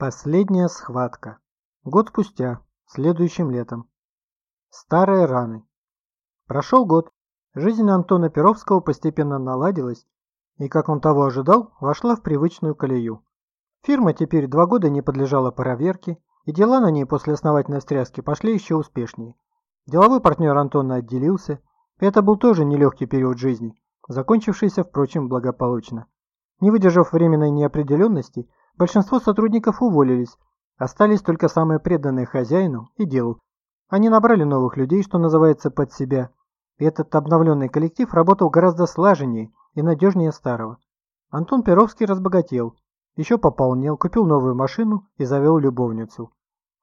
Последняя схватка. Год спустя, следующим летом. Старые раны. Прошел год. Жизнь Антона Перовского постепенно наладилась, и, как он того ожидал, вошла в привычную колею. Фирма теперь два года не подлежала проверке, и дела на ней после основательной встряски пошли еще успешнее. Деловой партнер Антона отделился, и это был тоже нелегкий период жизни, закончившийся, впрочем, благополучно. Не выдержав временной неопределенности, Большинство сотрудников уволились, остались только самые преданные хозяину и делу. Они набрали новых людей, что называется, под себя, и этот обновленный коллектив работал гораздо слаженнее и надежнее старого. Антон Перовский разбогател, еще пополнел, купил новую машину и завел любовницу.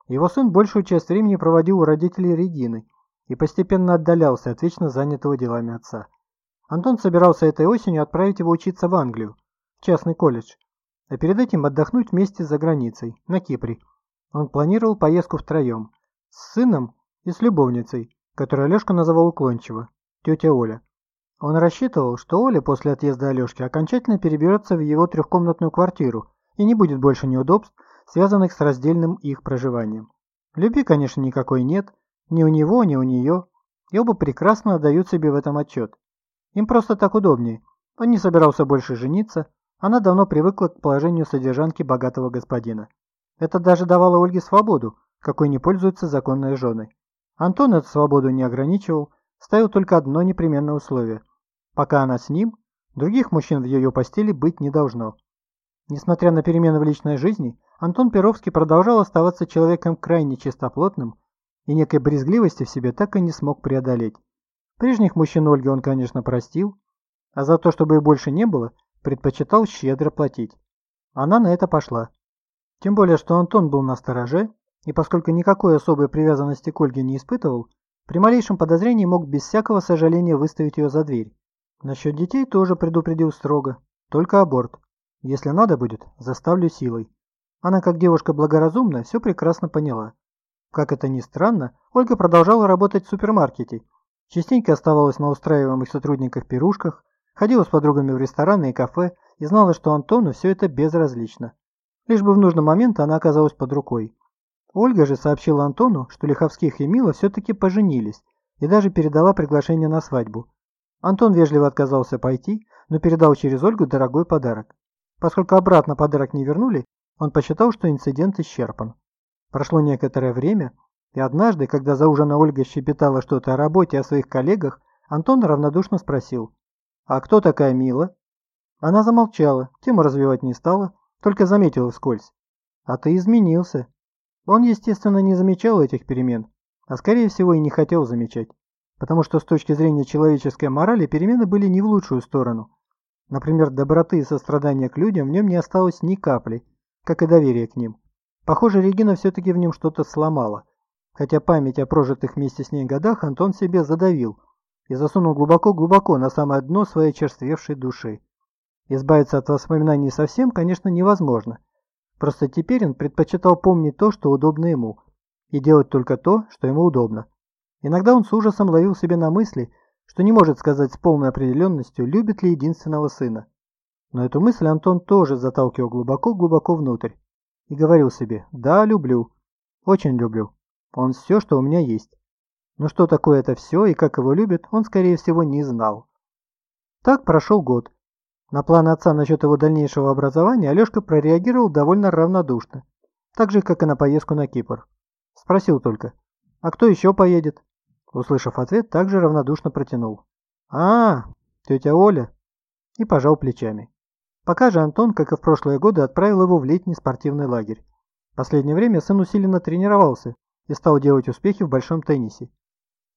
Его сын большую часть времени проводил у родителей Регины и постепенно отдалялся от вечно занятого делами отца. Антон собирался этой осенью отправить его учиться в Англию, в частный колледж, а перед этим отдохнуть вместе за границей, на Кипре. Он планировал поездку втроем, с сыном и с любовницей, которую Алешка называл уклончиво, тетя Оля. Он рассчитывал, что Оля после отъезда Алешки окончательно переберется в его трехкомнатную квартиру и не будет больше неудобств, связанных с раздельным их проживанием. Любви, конечно, никакой нет, ни у него, ни у нее, и оба прекрасно отдают себе в этом отчет. Им просто так удобнее. Он не собирался больше жениться, она давно привыкла к положению содержанки богатого господина. Это даже давало Ольге свободу, какой не пользуются законные жены. Антон эту свободу не ограничивал, ставил только одно непременное условие. Пока она с ним, других мужчин в ее постели быть не должно. Несмотря на перемены в личной жизни, Антон Перовский продолжал оставаться человеком крайне чистоплотным и некой брезгливости в себе так и не смог преодолеть. Прежних мужчин Ольги он, конечно, простил, а за то, чтобы их больше не было, предпочитал щедро платить. Она на это пошла. Тем более, что Антон был на стороже, и поскольку никакой особой привязанности к Ольге не испытывал, при малейшем подозрении мог без всякого сожаления выставить ее за дверь. Насчет детей тоже предупредил строго, только аборт. Если надо будет, заставлю силой. Она, как девушка благоразумная, все прекрасно поняла. Как это ни странно, Ольга продолжала работать в супермаркете. Частенько оставалась на устраиваемых сотрудниках пирушках, Ходила с подругами в рестораны и кафе и знала, что Антону все это безразлично. Лишь бы в нужный момент она оказалась под рукой. Ольга же сообщила Антону, что Лиховских и Мила все-таки поженились и даже передала приглашение на свадьбу. Антон вежливо отказался пойти, но передал через Ольгу дорогой подарок. Поскольку обратно подарок не вернули, он посчитал, что инцидент исчерпан. Прошло некоторое время, и однажды, когда за ужином Ольга щепетала что-то о работе, о своих коллегах, Антон равнодушно спросил, «А кто такая Мила?» Она замолчала, тему развивать не стала, только заметила вскользь. «А ты изменился». Он, естественно, не замечал этих перемен, а скорее всего и не хотел замечать, потому что с точки зрения человеческой морали перемены были не в лучшую сторону. Например, доброты и сострадания к людям в нем не осталось ни капли, как и доверия к ним. Похоже, Регина все-таки в нем что-то сломала, хотя память о прожитых вместе с ней годах Антон себе задавил – и засунул глубоко-глубоко на самое дно своей черствевшей души. Избавиться от воспоминаний совсем, конечно, невозможно. Просто теперь он предпочитал помнить то, что удобно ему, и делать только то, что ему удобно. Иногда он с ужасом ловил себе на мысли, что не может сказать с полной определенностью, любит ли единственного сына. Но эту мысль Антон тоже заталкивал глубоко-глубоко внутрь и говорил себе «Да, люблю, очень люблю, он все, что у меня есть». Но что такое это все и как его любят, он, скорее всего, не знал. Так прошел год. На план отца насчет его дальнейшего образования Алешка прореагировал довольно равнодушно, так же, как и на поездку на Кипр. Спросил только, а кто еще поедет? Услышав ответ, также равнодушно протянул. «А, тетя Оля!» и пожал плечами. Пока же Антон, как и в прошлые годы, отправил его в летний спортивный лагерь. В последнее время сын усиленно тренировался и стал делать успехи в большом теннисе.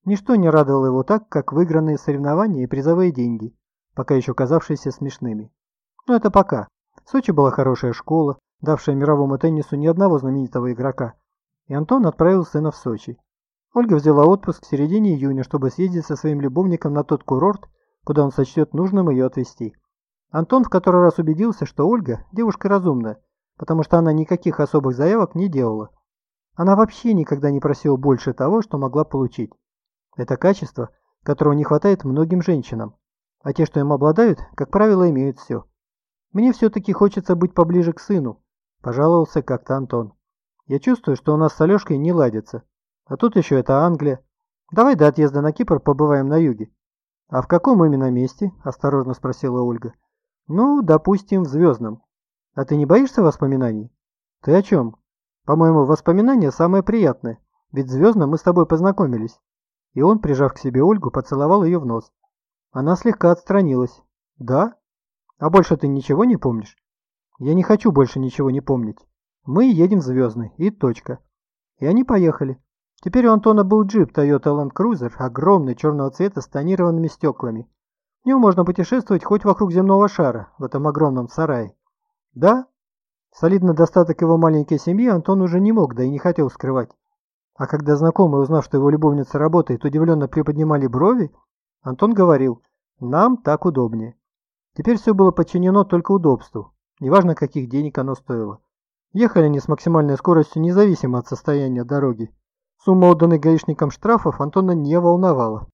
Ничто не радовало его так, как выигранные соревнования и призовые деньги, пока еще казавшиеся смешными. Но это пока. В Сочи была хорошая школа, давшая мировому теннису ни одного знаменитого игрока, и Антон отправил сына в Сочи. Ольга взяла отпуск в середине июня, чтобы съездить со своим любовником на тот курорт, куда он сочтет нужным ее отвезти. Антон в который раз убедился, что Ольга – девушка разумная, потому что она никаких особых заявок не делала. Она вообще никогда не просила больше того, что могла получить. Это качество, которого не хватает многим женщинам, а те, что им обладают, как правило, имеют все. Мне все-таки хочется быть поближе к сыну, Пожаловался как-то Антон. Я чувствую, что у нас с Алешкой не ладится. А тут еще это Англия. Давай до отъезда на Кипр побываем на юге. А в каком именно месте? Осторожно спросила Ольга. Ну, допустим, в Звездном. А ты не боишься воспоминаний? Ты о чем? По-моему, воспоминания самое приятное. Ведь Звездном мы с тобой познакомились. И он, прижав к себе Ольгу, поцеловал ее в нос. Она слегка отстранилась. Да? А больше ты ничего не помнишь? Я не хочу больше ничего не помнить. Мы едем в Звездный, и точка. И они поехали. Теперь у Антона был джип Toyota Land Cruiser, огромный, черного цвета, с тонированными стеклами. В нем можно путешествовать хоть вокруг земного шара, в этом огромном сарае. Да, солидный достаток его маленькой семьи Антон уже не мог, да и не хотел скрывать. А когда знакомые, узнав, что его любовница работает, удивленно приподнимали брови, Антон говорил, нам так удобнее. Теперь все было подчинено только удобству, неважно каких денег оно стоило. Ехали они с максимальной скоростью независимо от состояния дороги. Сумма отданных гаишникам штрафов Антона не волновала.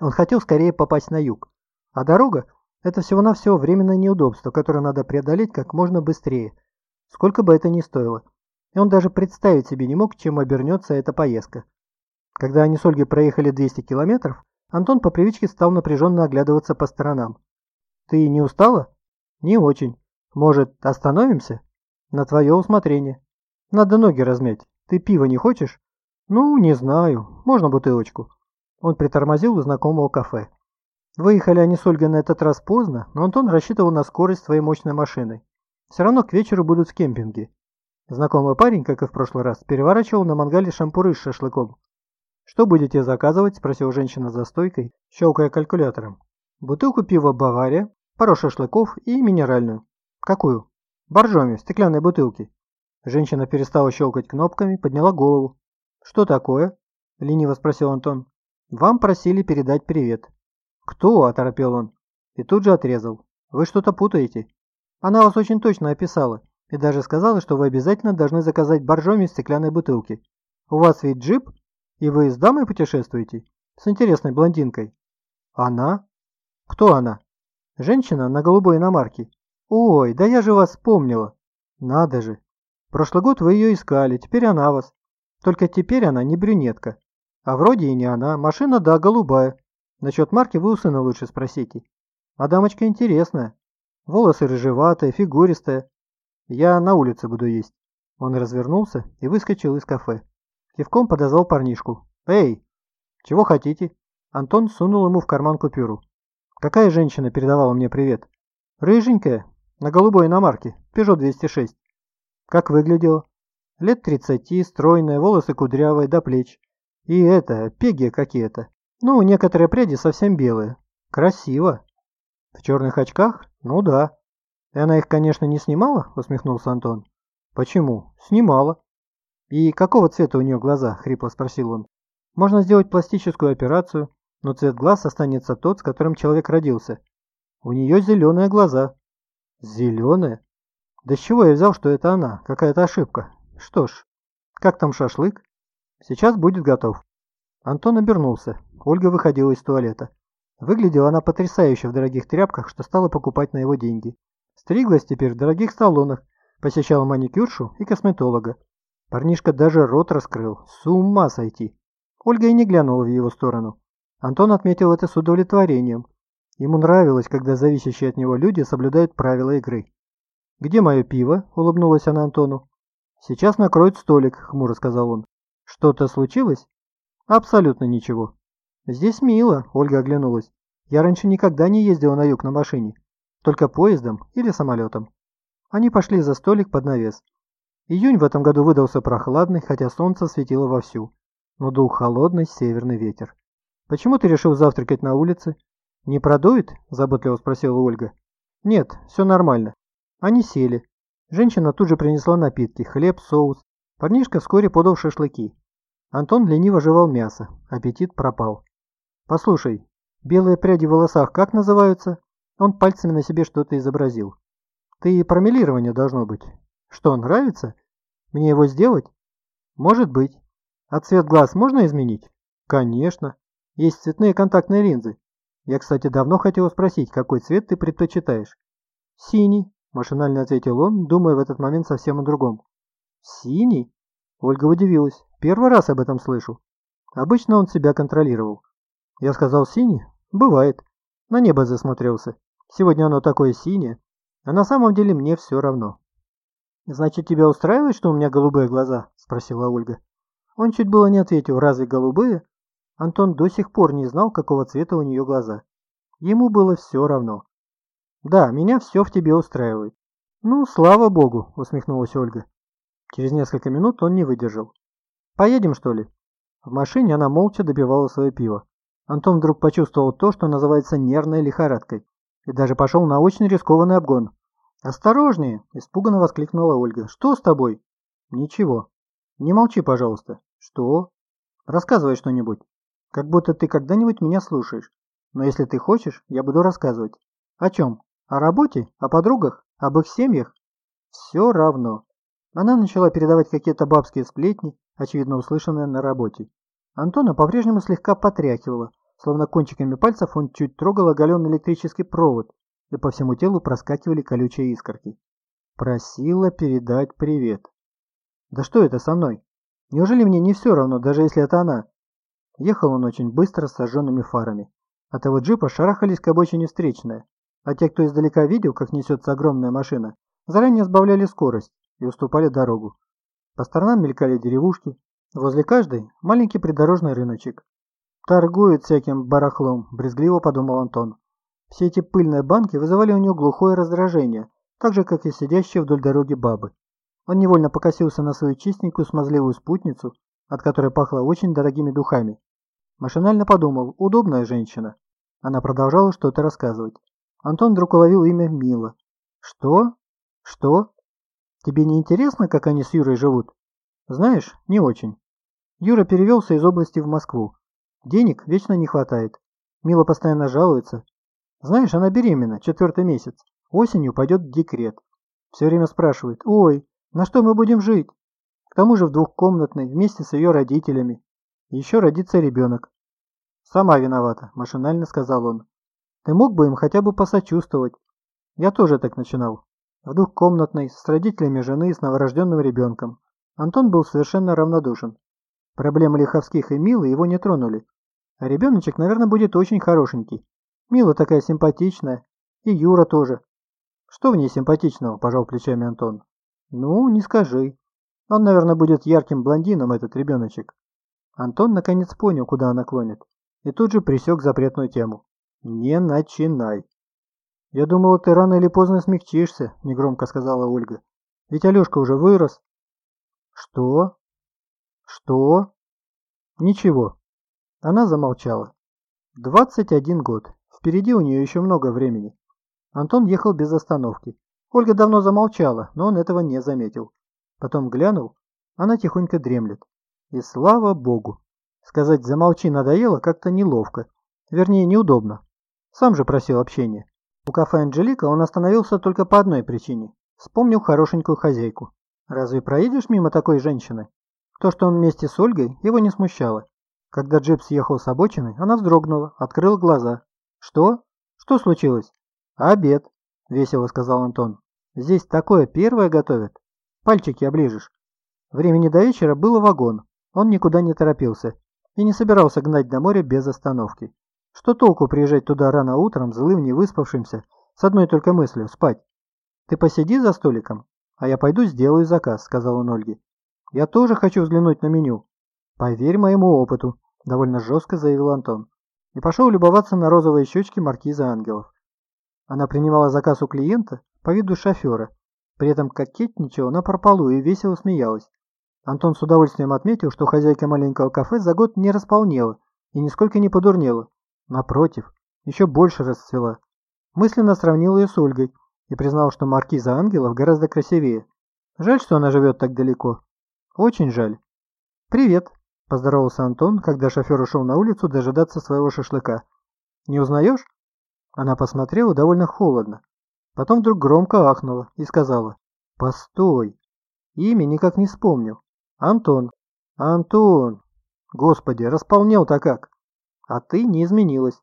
Он хотел скорее попасть на юг. А дорога – это всего-навсего временное неудобство, которое надо преодолеть как можно быстрее, сколько бы это ни стоило. И он даже представить себе не мог, чем обернется эта поездка. Когда они с Ольгой проехали 200 километров, Антон по привычке стал напряженно оглядываться по сторонам. «Ты не устала?» «Не очень. Может, остановимся?» «На твое усмотрение. Надо ноги размять. Ты пива не хочешь?» «Ну, не знаю. Можно бутылочку?» Он притормозил у знакомого кафе. Выехали они с Ольгой на этот раз поздно, но Антон рассчитывал на скорость своей мощной машины. Все равно к вечеру будут в кемпинге. Знакомый парень, как и в прошлый раз, переворачивал на мангале шампуры с шашлыком. «Что будете заказывать?» – спросила женщина за стойкой, щелкая калькулятором. «Бутылку пива «Бавария», пару шашлыков и минеральную». «Какую?» «Боржоми, в стеклянной бутылке». Женщина перестала щелкать кнопками, подняла голову. «Что такое?» – лениво спросил Антон. «Вам просили передать привет». «Кто?» – оторопел он. И тут же отрезал. «Вы что-то путаете. Она вас очень точно описала и даже сказала, что вы обязательно должны заказать боржоми из стеклянной бутылки. У вас ведь джип, и вы с дамой путешествуете? С интересной блондинкой». «Она?» «Кто она?» «Женщина на голубой иномарке». «Ой, да я же вас вспомнила». «Надо же. Прошлый год вы ее искали, теперь она вас. Только теперь она не брюнетка. А вроде и не она. Машина, да, голубая. Насчет марки вы у сына лучше спросите. А дамочка интересная. Волосы рыжеватые, фигуристая. Я на улице буду есть. Он развернулся и выскочил из кафе. Кивком подозвал парнишку. «Эй, чего хотите?» Антон сунул ему в карман купюру. «Какая женщина передавала мне привет?» «Рыженькая, на голубой иномарке, Peugeot 206». «Как выглядела?» Лет тридцати, стройная, волосы кудрявые до плеч. И это, пеги какие-то. Ну, некоторые пряди совсем белые. Красиво. В черных очках? Ну да. И она их, конечно, не снимала, усмехнулся Антон. Почему? Снимала. И какого цвета у нее глаза? Хрипло спросил он. Можно сделать пластическую операцию, но цвет глаз останется тот, с которым человек родился. У нее зеленые глаза. Зеленые? Да с чего я взял, что это она? Какая-то ошибка. Что ж, как там шашлык? Сейчас будет готов. Антон обернулся. Ольга выходила из туалета. Выглядела она потрясающе в дорогих тряпках, что стала покупать на его деньги. Стриглась теперь в дорогих салонах, посещала маникюршу и косметолога. Парнишка даже рот раскрыл. С ума сойти. Ольга и не глянула в его сторону. Антон отметил это с удовлетворением. Ему нравилось, когда зависящие от него люди соблюдают правила игры. «Где мое пиво?» – улыбнулась она Антону. «Сейчас накроют столик», — хмуро сказал он. «Что-то случилось?» «Абсолютно ничего». «Здесь мило», — Ольга оглянулась. «Я раньше никогда не ездила на юг на машине. Только поездом или самолетом». Они пошли за столик под навес. Июнь в этом году выдался прохладный, хотя солнце светило вовсю. Но дул холодный северный ветер. «Почему ты решил завтракать на улице?» «Не продует?» – заботливо спросила Ольга. «Нет, все нормально». Они сели. Женщина тут же принесла напитки, хлеб, соус. Парнишка вскоре подал шашлыки. Антон лениво жевал мясо. Аппетит пропал. «Послушай, белые пряди в волосах как называются?» Он пальцами на себе что-то изобразил. «Ты про милирование должно быть. Что, нравится? Мне его сделать?» «Может быть. А цвет глаз можно изменить?» «Конечно. Есть цветные контактные линзы. Я, кстати, давно хотел спросить, какой цвет ты предпочитаешь?» «Синий. Машинально ответил он, думая в этот момент совсем о другом. Синий? Ольга удивилась. Первый раз об этом слышу. Обычно он себя контролировал. Я сказал синий? Бывает. На небо засмотрелся. Сегодня оно такое синее. А на самом деле мне все равно. «Значит, тебя устраивает, что у меня голубые глаза?» – спросила Ольга. Он чуть было не ответил, разве голубые? Антон до сих пор не знал, какого цвета у нее глаза. Ему было все равно. «Да, меня все в тебе устраивает». «Ну, слава богу», — усмехнулась Ольга. Через несколько минут он не выдержал. «Поедем, что ли?» В машине она молча добивала свое пиво. Антон вдруг почувствовал то, что называется нервной лихорадкой, и даже пошел на очень рискованный обгон. «Осторожнее!» – испуганно воскликнула Ольга. «Что с тобой?» «Ничего. Не молчи, пожалуйста». «Что?» «Рассказывай что-нибудь. Как будто ты когда-нибудь меня слушаешь. Но если ты хочешь, я буду рассказывать. О чем? О работе? О подругах? Об их семьях? Все равно. Она начала передавать какие-то бабские сплетни, очевидно услышанные на работе. Антона по-прежнему слегка потряхивала, словно кончиками пальцев он чуть трогал оголенный электрический провод, и по всему телу проскакивали колючие искорки. Просила передать привет. Да что это со мной? Неужели мне не все равно, даже если это она? Ехал он очень быстро с сожженными фарами. От его джипа шарахались к обочине встречная, а те, кто издалека видел, как несется огромная машина, заранее сбавляли скорость и уступали дорогу. По сторонам мелькали деревушки, возле каждой маленький придорожный рыночек. «Торгуют всяким барахлом», – брезгливо подумал Антон. Все эти пыльные банки вызывали у него глухое раздражение, так же, как и сидящие вдоль дороги бабы. Он невольно покосился на свою чистенькую смазливую спутницу, от которой пахло очень дорогими духами. Машинально подумал, удобная женщина. Она продолжала что-то рассказывать. Антон вдруг уловил имя Мила. «Что? Что? Тебе не интересно, как они с Юрой живут?» «Знаешь, не очень. Юра перевелся из области в Москву. Денег вечно не хватает. Мила постоянно жалуется. Знаешь, она беременна, четвертый месяц. Осенью пойдет декрет. Все время спрашивает, ой, на что мы будем жить? К тому же в двухкомнатной, вместе с ее родителями. Еще родится ребенок. Сама виновата, машинально сказал он. Ты мог бы им хотя бы посочувствовать. Я тоже так начинал. В двухкомнатной, с родителями жены и с новорожденным ребенком. Антон был совершенно равнодушен. Проблемы Лиховских и Милы его не тронули. А ребеночек, наверное, будет очень хорошенький. Мила такая симпатичная. И Юра тоже. Что в ней симпатичного, пожал плечами Антон. Ну, не скажи. Он, наверное, будет ярким блондином, этот ребеночек. Антон наконец понял, куда она клонит, и тут же присек запретную тему. Не начинай. Я думала, ты рано или поздно смягчишься, негромко сказала Ольга. Ведь Алешка уже вырос. Что? Что? Ничего. Она замолчала. Двадцать один год. Впереди у нее еще много времени. Антон ехал без остановки. Ольга давно замолчала, но он этого не заметил. Потом глянул, она тихонько дремлет. И слава богу. Сказать «замолчи» надоело как-то неловко. Вернее, неудобно. Сам же просил общения. У кафе «Анжелика» он остановился только по одной причине. Вспомнил хорошенькую хозяйку. Разве проедешь мимо такой женщины? То, что он вместе с Ольгой, его не смущало. Когда джип съехал с обочины, она вздрогнула, открыла глаза. «Что? Что случилось?» «Обед», — весело сказал Антон. «Здесь такое первое готовят. Пальчики оближешь». Времени до вечера было вагон. Он никуда не торопился и не собирался гнать до моря без остановки. Что толку приезжать туда рано утром, злым, не выспавшимся, с одной только мыслью – спать? «Ты посиди за столиком, а я пойду сделаю заказ», – сказал он Ольге. «Я тоже хочу взглянуть на меню». «Поверь моему опыту», – довольно жестко заявил Антон. И пошел любоваться на розовые щечки маркиза ангелов. Она принимала заказ у клиента по виду шофера, при этом кокетничала на прополу и весело смеялась. Антон с удовольствием отметил, что хозяйка маленького кафе за год не располнела и нисколько не подурнела. Напротив, еще больше расцвела. Мысленно сравнил ее с Ольгой и признал, что маркиза ангелов гораздо красивее. Жаль, что она живет так далеко. Очень жаль. «Привет», – поздоровался Антон, когда шофер ушел на улицу дожидаться своего шашлыка. «Не узнаешь?» Она посмотрела довольно холодно. Потом вдруг громко ахнула и сказала. «Постой! Имя никак не вспомнил. Антон. Антон! Господи, располнел-то как! А ты не изменилась.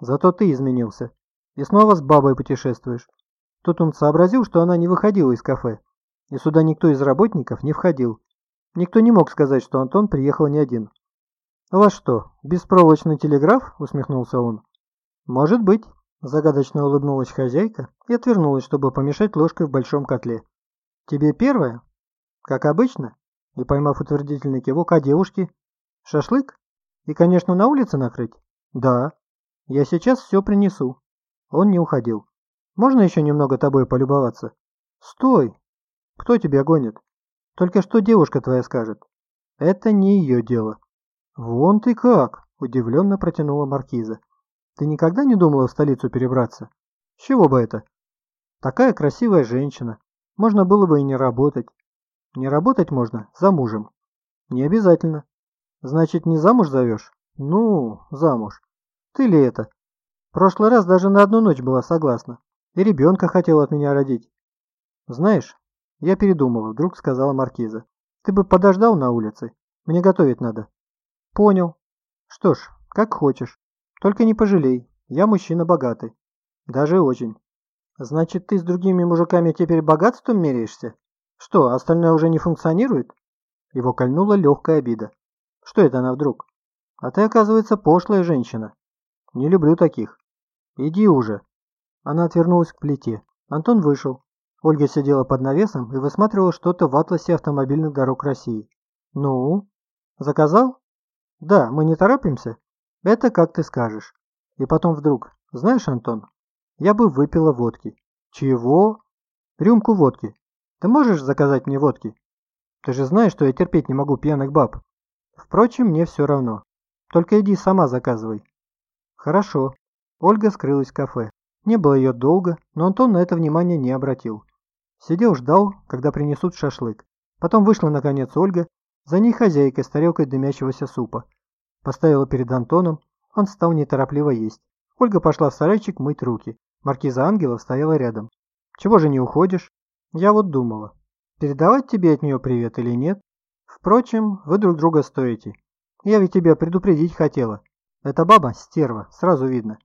Зато ты изменился. И снова с бабой путешествуешь. Тут он сообразил, что она не выходила из кафе, и сюда никто из работников не входил. Никто не мог сказать, что Антон приехал не один. «У вас что, беспроволочный телеграф?» – усмехнулся он. «Может быть», – загадочно улыбнулась хозяйка и отвернулась, чтобы помешать ложкой в большом котле. «Тебе первое?» «Как обычно?» И поймав утвердительный кивок, а девушки? «Шашлык? И, конечно, на улице накрыть?» «Да. Я сейчас все принесу». Он не уходил. «Можно еще немного тобой полюбоваться?» «Стой! Кто тебя гонит? Только что девушка твоя скажет?» «Это не ее дело». «Вон ты как!» – удивленно протянула маркиза. «Ты никогда не думала в столицу перебраться? С чего бы это? Такая красивая женщина. Можно было бы и не работать. Не работать можно за мужем. Не обязательно. Значит, не замуж зовешь? Ну, замуж. Ты ли это? Прошлый раз даже на одну ночь была согласна. И ребенка хотела от меня родить. Знаешь, я передумала, вдруг сказала маркиза. Ты бы подождал на улице. Мне готовить надо. Понял. Что ж, как хочешь. Только не пожалей, я мужчина богатый. Даже очень. Значит, ты с другими мужиками теперь богатством меряешься? Что, остальное уже не функционирует? Его кольнула легкая обида. Что это она вдруг? А ты, оказывается, пошлая женщина. Не люблю таких. Иди уже. Она отвернулась к плите. Антон вышел. Ольга сидела под навесом и высматривала что-то в атласе автомобильных дорог России. Ну? Заказал? Да, мы не торопимся? Это как ты скажешь. И потом вдруг, знаешь, Антон, я бы выпила водки. Чего? Рюмку водки. Ты можешь заказать мне водки? Ты же знаешь, что я терпеть не могу пьяных баб. Впрочем, мне все равно. Только иди сама заказывай. Хорошо. Ольга скрылась в кафе. Не было ее долго, но Антон на это внимание не обратил. Сидел, ждал, когда принесут шашлык. Потом вышла наконец Ольга за ней хозяйка с тарелкой дымящегося супа. Поставила перед Антоном, он стал неторопливо есть. Ольга пошла в сарайчик мыть руки. Маркиза Ангелов стояла рядом. «Чего же не уходишь?» «Я вот думала, передавать тебе от нее привет или нет? Впрочем, вы друг друга стоите. Я ведь тебя предупредить хотела. Эта баба – стерва, сразу видно.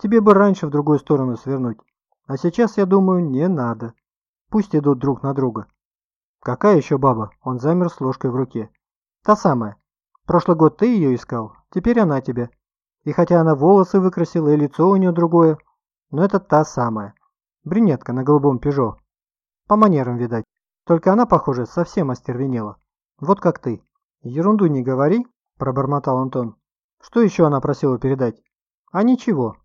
Тебе бы раньше в другую сторону свернуть. А сейчас, я думаю, не надо. Пусть идут друг на друга. «Какая еще баба?» Он замер с ложкой в руке. «Та самая. Прошлый год ты ее искал, теперь она тебя. И хотя она волосы выкрасила и лицо у нее другое, но это та самая. Брюнетка на голубом пежо. По манерам, видать. Только она, похоже, совсем остервенела. Вот как ты». «Ерунду не говори», – пробормотал Антон. «Что еще она просила передать?» «А ничего.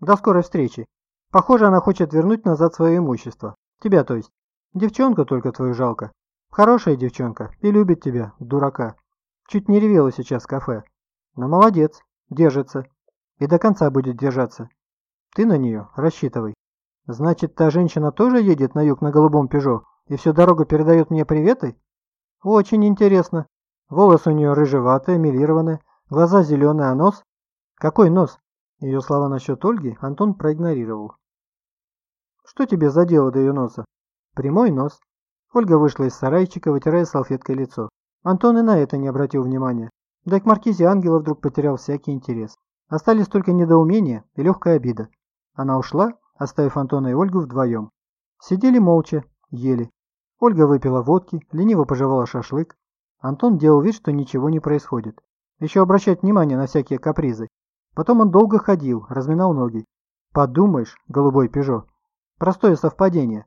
До скорой встречи. Похоже, она хочет вернуть назад свое имущество. Тебя, то есть. Девчонку только твою жалко. Хорошая девчонка и любит тебя, дурака. Чуть не ревела сейчас в кафе. Но молодец, держится. И до конца будет держаться. Ты на нее рассчитывай. Значит, та женщина тоже едет на юг на голубом пежо и всю дорогу передает мне приветы? Очень интересно. Волосы у нее рыжеватые, милированные, глаза зеленые, а нос? Какой нос? Ее слова насчет Ольги Антон проигнорировал. Что тебе за дело до ее носа? Прямой нос. Ольга вышла из сарайчика, вытирая салфеткой лицо. Антон и на это не обратил внимания. Да и к маркизе ангела вдруг потерял всякий интерес. Остались только недоумение и легкая обида. Она ушла, оставив Антона и Ольгу вдвоем. Сидели молча, ели. Ольга выпила водки, лениво пожевала шашлык. Антон делал вид, что ничего не происходит. Еще обращать внимание на всякие капризы. Потом он долго ходил, разминал ноги. Подумаешь, голубой пежо. Простое совпадение.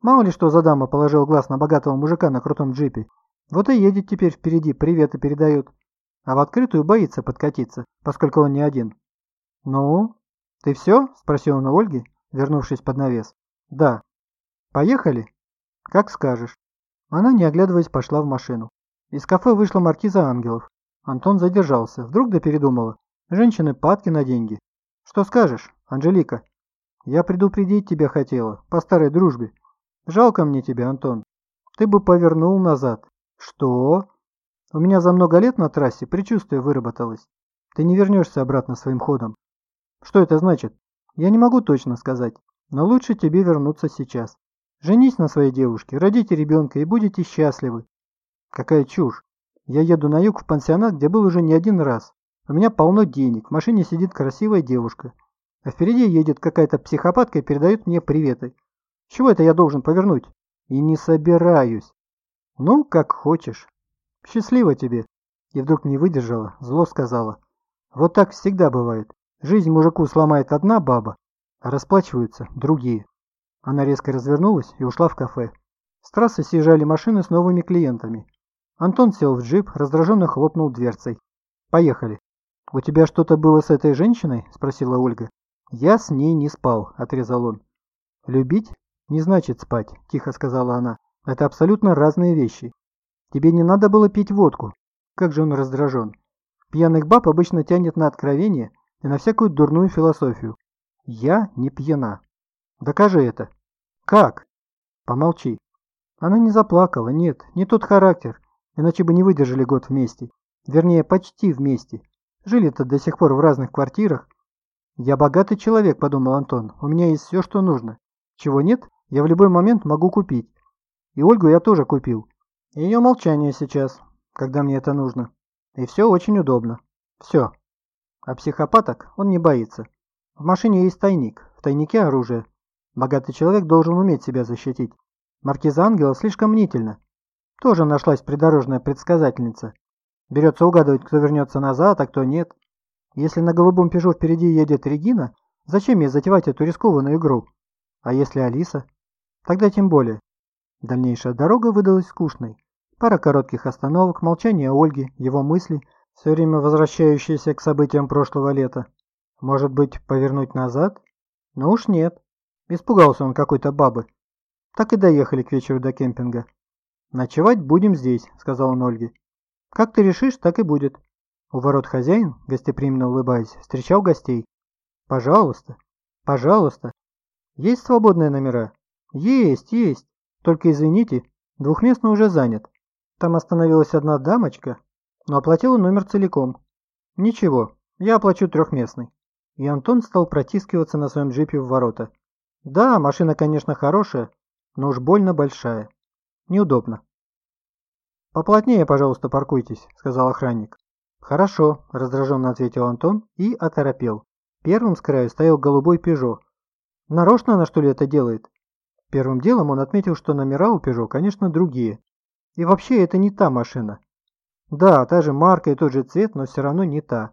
Мало ли что за дама положил глаз на богатого мужика на крутом джипе. Вот и едет теперь впереди, приветы передает. А в открытую боится подкатиться, поскольку он не один. «Ну, ты все?» – спросил он у Ольги, вернувшись под навес. «Да». «Поехали?» «Как скажешь». Она, не оглядываясь, пошла в машину. Из кафе вышла маркиза Ангелов. Антон задержался. Вдруг да передумала. Женщины падки на деньги. «Что скажешь, Анжелика?» «Я предупредить тебя хотела, по старой дружбе. Жалко мне тебя, Антон. Ты бы повернул назад. Что? У меня за много лет на трассе предчувствие выработалось. Ты не вернешься обратно своим ходом. Что это значит? Я не могу точно сказать, но лучше тебе вернуться сейчас. Женись на своей девушке, родите ребенка и будете счастливы. Какая чушь. Я еду на юг в пансионат, где был уже не один раз. У меня полно денег, в машине сидит красивая девушка. А впереди едет какая-то психопатка и передает мне приветы. чего это я должен повернуть? И не собираюсь. Ну, как хочешь. Счастливо тебе. И вдруг не выдержала, зло сказала. Вот так всегда бывает. Жизнь мужику сломает одна баба, а расплачиваются другие. Она резко развернулась и ушла в кафе. С трассы съезжали машины с новыми клиентами. Антон сел в джип, раздраженно хлопнул дверцей. «Поехали». «У тебя что-то было с этой женщиной?» – спросила Ольга. «Я с ней не спал», – отрезал он. «Любить не значит спать», – тихо сказала она. «Это абсолютно разные вещи. Тебе не надо было пить водку». Как же он раздражен. Пьяных баб обычно тянет на откровение и на всякую дурную философию. Я не пьяна. Докажи это. Как? Помолчи. Она не заплакала, нет, не тот характер, иначе бы не выдержали год вместе. Вернее, почти вместе. Жили-то до сих пор в разных квартирах. Я богатый человек, подумал Антон, у меня есть все, что нужно. Чего нет, я в любой момент могу купить. И Ольгу я тоже купил. Ее молчание сейчас, когда мне это нужно. И все очень удобно. Все. А психопаток он не боится. В машине есть тайник, в тайнике оружие. Богатый человек должен уметь себя защитить. Маркиза Ангела слишком мнительна. Тоже нашлась придорожная предсказательница. Берется угадывать, кто вернется назад, а кто нет. Если на голубом пежу впереди едет Регина, зачем ей затевать эту рискованную игру? А если Алиса? Тогда тем более. Дальнейшая дорога выдалась скучной. Пара коротких остановок, молчание Ольги, его мысли, все время возвращающиеся к событиям прошлого лета. Может быть, повернуть назад? Но уж нет. Испугался он какой-то бабы. Так и доехали к вечеру до кемпинга. «Ночевать будем здесь», — сказал он Ольге. «Как ты решишь, так и будет». У ворот хозяин, гостеприимно улыбаясь, встречал гостей. «Пожалуйста, пожалуйста. Есть свободные номера?» «Есть, есть. Только извините, двухместный уже занят. Там остановилась одна дамочка, но оплатила номер целиком. Ничего, я оплачу трехместный. И Антон стал протискиваться на своем джипе в ворота. Да, машина, конечно, хорошая, но уж больно большая. Неудобно. «Поплотнее, пожалуйста, паркуйтесь», — сказал охранник. «Хорошо», — раздраженно ответил Антон и оторопел. Первым с краю стоял голубой «Пежо». Нарочно она, что ли, это делает? Первым делом он отметил, что номера у «Пежо», конечно, другие. И вообще это не та машина. Да, та же марка и тот же цвет, но все равно не та.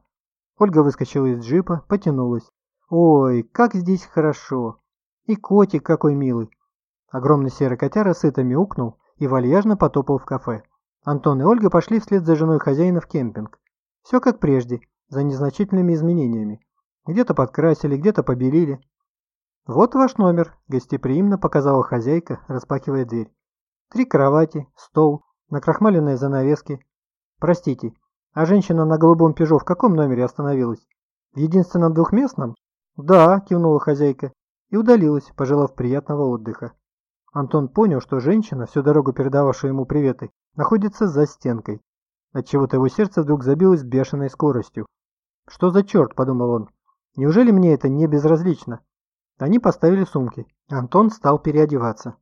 Ольга выскочила из джипа, потянулась. Ой, как здесь хорошо. И котик какой милый. Огромный серый котяра сыто мяукнул и вальяжно потопал в кафе. Антон и Ольга пошли вслед за женой хозяина в кемпинг. Все как прежде, за незначительными изменениями. Где-то подкрасили, где-то побелили. «Вот ваш номер», – гостеприимно показала хозяйка, распахивая дверь. Три кровати, стол, накрахмаленные занавески. Простите, а женщина на голубом пежо в каком номере остановилась? В единственном двухместном? Да, кивнула хозяйка и удалилась, пожелав приятного отдыха. Антон понял, что женщина, всю дорогу передававшая ему приветы, находится за стенкой. Отчего-то его сердце вдруг забилось бешеной скоростью. «Что за черт?» – подумал он. «Неужели мне это не безразлично?» Они поставили сумки. Антон стал переодеваться.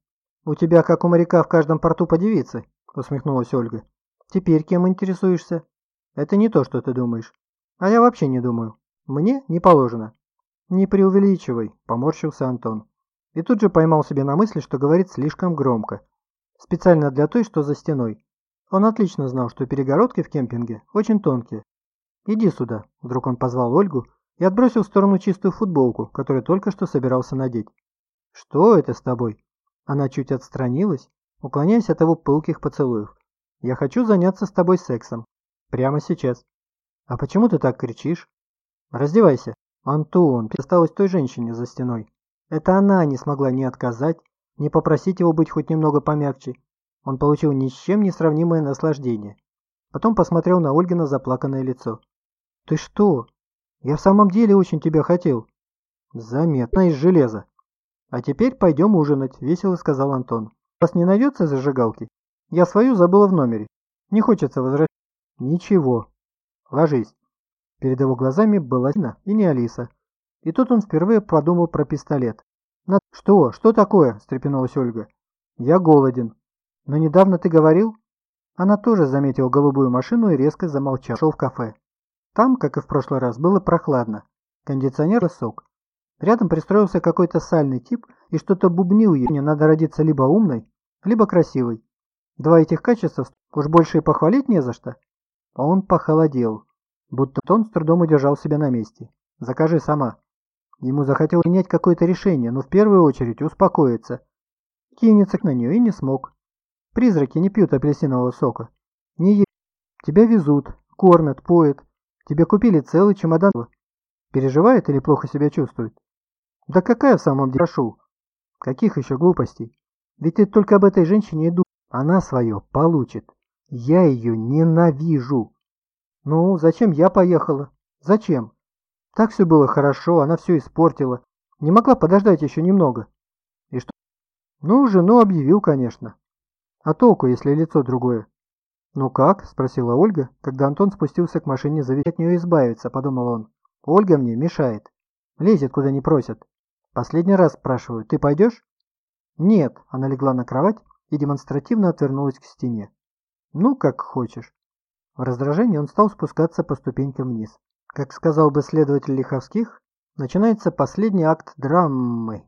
«У тебя, как у моряка, в каждом порту по девице», — усмехнулась Ольга. «Теперь кем интересуешься?» «Это не то, что ты думаешь. А я вообще не думаю. Мне не положено». «Не преувеличивай», — поморщился Антон. И тут же поймал себе на мысли, что говорит слишком громко. Специально для той, что за стеной. Он отлично знал, что перегородки в кемпинге очень тонкие. «Иди сюда», — вдруг он позвал Ольгу и отбросил в сторону чистую футболку, которую только что собирался надеть. «Что это с тобой?» Она чуть отстранилась, уклоняясь от его пылких поцелуев. «Я хочу заняться с тобой сексом. Прямо сейчас». «А почему ты так кричишь?» «Раздевайся». «Антон, ты осталась той женщине за стеной. Это она не смогла ни отказать, ни попросить его быть хоть немного помягче. Он получил ни с чем не сравнимое наслаждение. Потом посмотрел на Ольгина заплаканное лицо. «Ты что? Я в самом деле очень тебя хотел». «Заметно из железа». «А теперь пойдем ужинать», — весело сказал Антон. «У вас не найдется зажигалки? Я свою забыла в номере. Не хочется возвращать». «Ничего. Ложись». Перед его глазами была Тина и не Алиса. И тут он впервые подумал про пистолет. «На... «Что? Что такое?» – встрепенулась Ольга. «Я голоден. Но недавно ты говорил?» Она тоже заметила голубую машину и резко замолчала. Шел в кафе. Там, как и в прошлый раз, было прохладно. Кондиционер и сок. Рядом пристроился какой-то сальный тип и что-то бубнил ей. Мне надо родиться либо умной, либо красивой. Два этих качества уж больше и похвалить не за что. Он похолодел, будто он с трудом удержал себя на месте. Закажи сама. Ему захотелось принять какое-то решение, но в первую очередь успокоиться. Кинется на нее и не смог. Призраки не пьют апельсинового сока. Не едят. Тебя везут, кормят, поят. Тебе купили целый чемодан. Переживает или плохо себя чувствует? Да какая в самом деле прошу? Каких еще глупостей? Ведь ты только об этой женщине и думаешь. Она свое получит. Я ее ненавижу. Ну, зачем я поехала? Зачем? Так все было хорошо, она все испортила. Не могла подождать еще немного. И что? Ну, жену объявил, конечно. А толку, если лицо другое? «Ну как?» – спросила Ольга, когда Антон спустился к машине зависеть от нее избавиться, подумал он. «Ольга мне мешает. Лезет, куда не просят. Последний раз спрашиваю, ты пойдешь?» «Нет», – она легла на кровать и демонстративно отвернулась к стене. «Ну, как хочешь». В раздражении он стал спускаться по ступенькам вниз. Как сказал бы следователь Лиховских, начинается последний акт драмы.